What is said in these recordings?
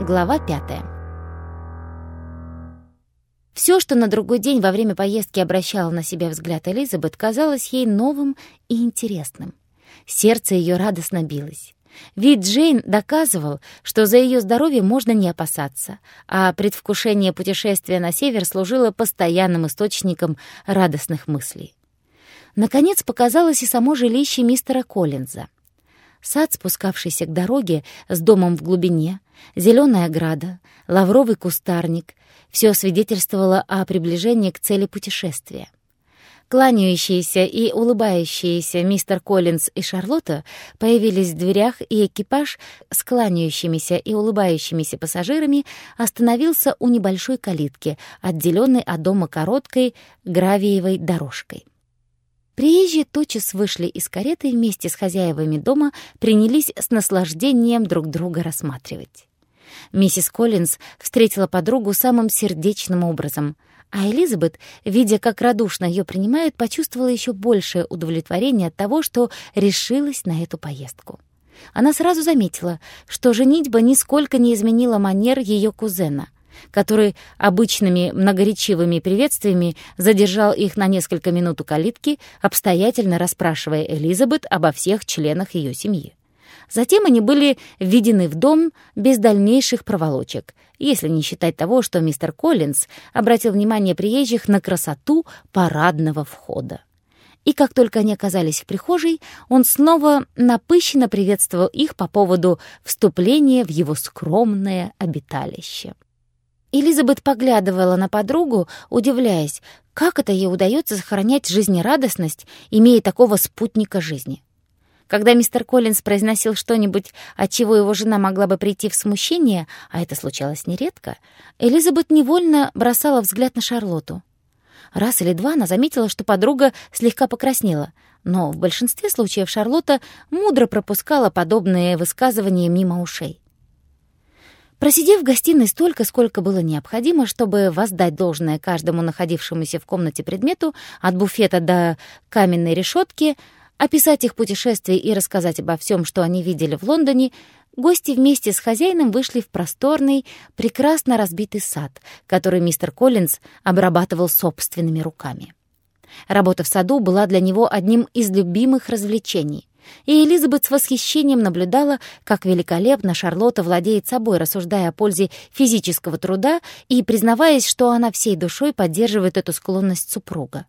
Глава пятая. Все, что на другой день во время поездки обращало на себя взгляд Элизабет, казалось ей новым и интересным. Сердце ее радостно билось. Вид Джейн доказывал, что за ее здоровье можно не опасаться, а предвкушение путешествия на север служило постоянным источником радостных мыслей. Наконец показалось и само жилище мистера Коллинза. Сад, спускавшийся к дороге с домом в глубине, зеленая ограда, лавровый кустарник — все свидетельствовало о приближении к цели путешествия. Кланяющиеся и улыбающиеся мистер Коллинз и Шарлотта появились в дверях, и экипаж с кланяющимися и улыбающимися пассажирами остановился у небольшой калитки, отделенной от дома короткой гравиевой дорожкой. Приезжие тотчас вышли из кареты вместе с хозяевами дома принялись с наслаждением друг друга рассматривать. Миссис Коллинз встретила подругу самым сердечным образом, а Элизабет, видя, как радушно ее принимают, почувствовала еще большее удовлетворение от того, что решилась на эту поездку. Она сразу заметила, что женитьба нисколько не изменила манер ее кузена, который обычными многоречивыми приветствиями задержал их на несколько минут у калитки, обстоятельно расспрашивая Элизабет обо всех членах ее семьи. Затем они были введены в дом без дальнейших проволочек, если не считать того, что мистер Коллинз обратил внимание приезжих на красоту парадного входа. И как только они оказались в прихожей, он снова напыщенно приветствовал их по поводу вступления в его скромное обиталище. Элизабет поглядывала на подругу, удивляясь, как это ей удается сохранять жизнерадостность, имея такого спутника жизни. Когда мистер Коллинз произносил что-нибудь, от чего его жена могла бы прийти в смущение, а это случалось нередко, Элизабет невольно бросала взгляд на Шарлотту. Раз или два она заметила, что подруга слегка покраснела, но в большинстве случаев Шарлотта мудро пропускала подобные высказывания мимо ушей. Просидев в гостиной столько, сколько было необходимо, чтобы воздать должное каждому находившемуся в комнате предмету, от буфета до каменной решетки, описать их путешествие и рассказать обо всем, что они видели в Лондоне, гости вместе с хозяином вышли в просторный, прекрасно разбитый сад, который мистер Коллинз обрабатывал собственными руками. Работа в саду была для него одним из любимых развлечений — и Элизабет с восхищением наблюдала, как великолепно Шарлотта владеет собой, рассуждая о пользе физического труда и признаваясь, что она всей душой поддерживает эту склонность супруга.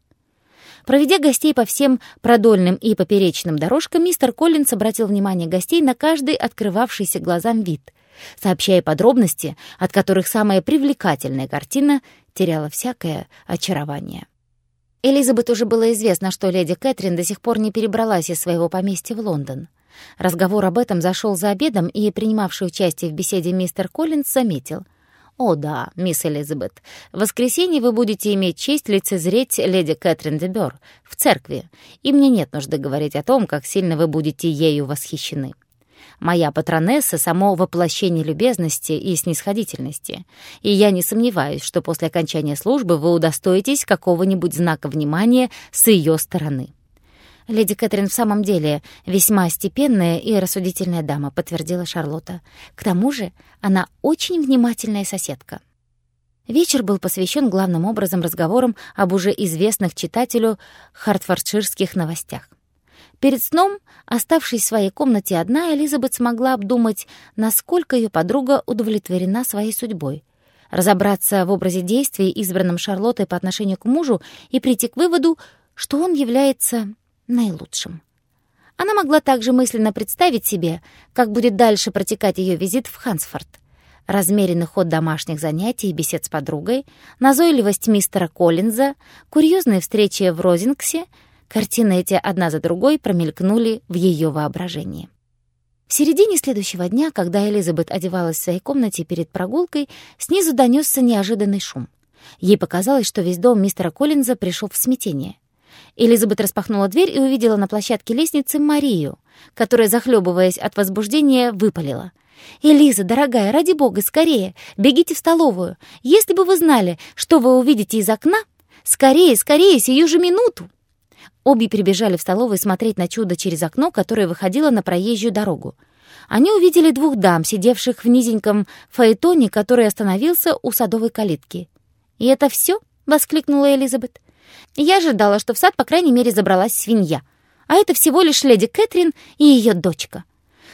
Проведя гостей по всем продольным и поперечным дорожкам, мистер Коллинс обратил внимание гостей на каждый открывавшийся глазам вид, сообщая подробности, от которых самая привлекательная картина теряла всякое очарование. Элизабет уже было известно, что леди Кэтрин до сих пор не перебралась из своего поместья в Лондон. Разговор об этом зашел за обедом, и принимавший участие в беседе мистер Коллинз заметил. «О да, мисс Элизабет, в воскресенье вы будете иметь честь лицезреть леди Кэтрин де Бёр в церкви, и мне нет нужды говорить о том, как сильно вы будете ею восхищены. Моя патронесса — само воплощение любезности и снисходительности, и я не сомневаюсь, что после окончания службы вы удостоитесь какого-нибудь знака внимания с ее стороны». «Леди Кэтрин в самом деле весьма степенная и рассудительная дама», — подтвердила Шарлотта. «К тому же она очень внимательная соседка». Вечер был посвящен главным образом разговорам об уже известных читателю хартфордширских новостях. Перед сном, оставшись в своей комнате одна, Элизабет смогла обдумать, насколько ее подруга удовлетворена своей судьбой, разобраться в образе действий, избранном Шарлоттой по отношению к мужу, и прийти к выводу, что он является наилучшим. Она могла также мысленно представить себе, как будет дальше протекать ее визит в Хансфорд. Размеренный ход домашних занятий и бесед с подругой, назойливость мистера Коллинза, курьезные встречи в Розингсе — Картины эти одна за другой промелькнули в ее воображении. В середине следующего дня, когда Элизабет одевалась в своей комнате перед прогулкой, снизу донесся неожиданный шум. Ей показалось, что весь дом мистера Коллинза пришел в смятение. Элизабет распахнула дверь и увидела на площадке лестницы Марию, которая, захлебываясь от возбуждения, выпалила. «Элиза, дорогая, ради бога, скорее, бегите в столовую. Если бы вы знали, что вы увидите из окна, скорее, скорее, сию же минуту!» Обе перебежали в столовую смотреть на чудо через окно, которое выходило на проезжую дорогу. они увидели двух дам, сидевших в низеньком фаэтоне, который остановился у садовой калитки. «И это все?» — воскликнула Элизабет. «Я ожидала, что в сад, по крайней мере, забралась свинья. А это всего лишь леди Кэтрин и ее дочка».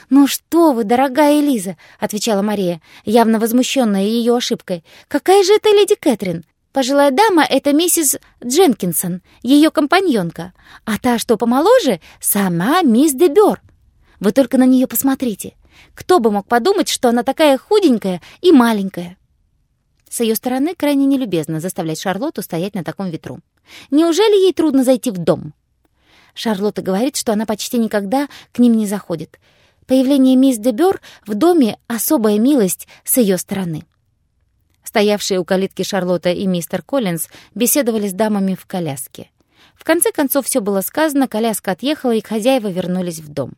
«Ну что вы, дорогая Элиза!» — отвечала Мария, явно возмущенная ее ошибкой. «Какая же это леди Кэтрин? Пожилая дама — это миссис Дженкинсон, ее компаньонка, а та, что помоложе, сама мисс Дебер. Вы только на нее посмотрите. Кто бы мог подумать, что она такая худенькая и маленькая?» С ее стороны крайне нелюбезно заставлять Шарлотту стоять на таком ветру. Неужели ей трудно зайти в дом? Шарлотта говорит, что она почти никогда к ним не заходит. Появление мисс Дебер в доме — особая милость с ее стороны. Стоявшие у калитки Шарлотта и мистер Коллинз беседовали с дамами в коляске. В конце концов все было сказано, коляска отъехала, и хозяева вернулись в дом.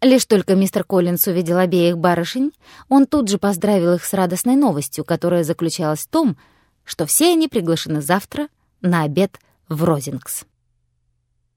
Лишь только мистер Коллинз увидел обеих барышень, он тут же поздравил их с радостной новостью, которая заключалась в том, что все они приглашены завтра на обед в Розингс.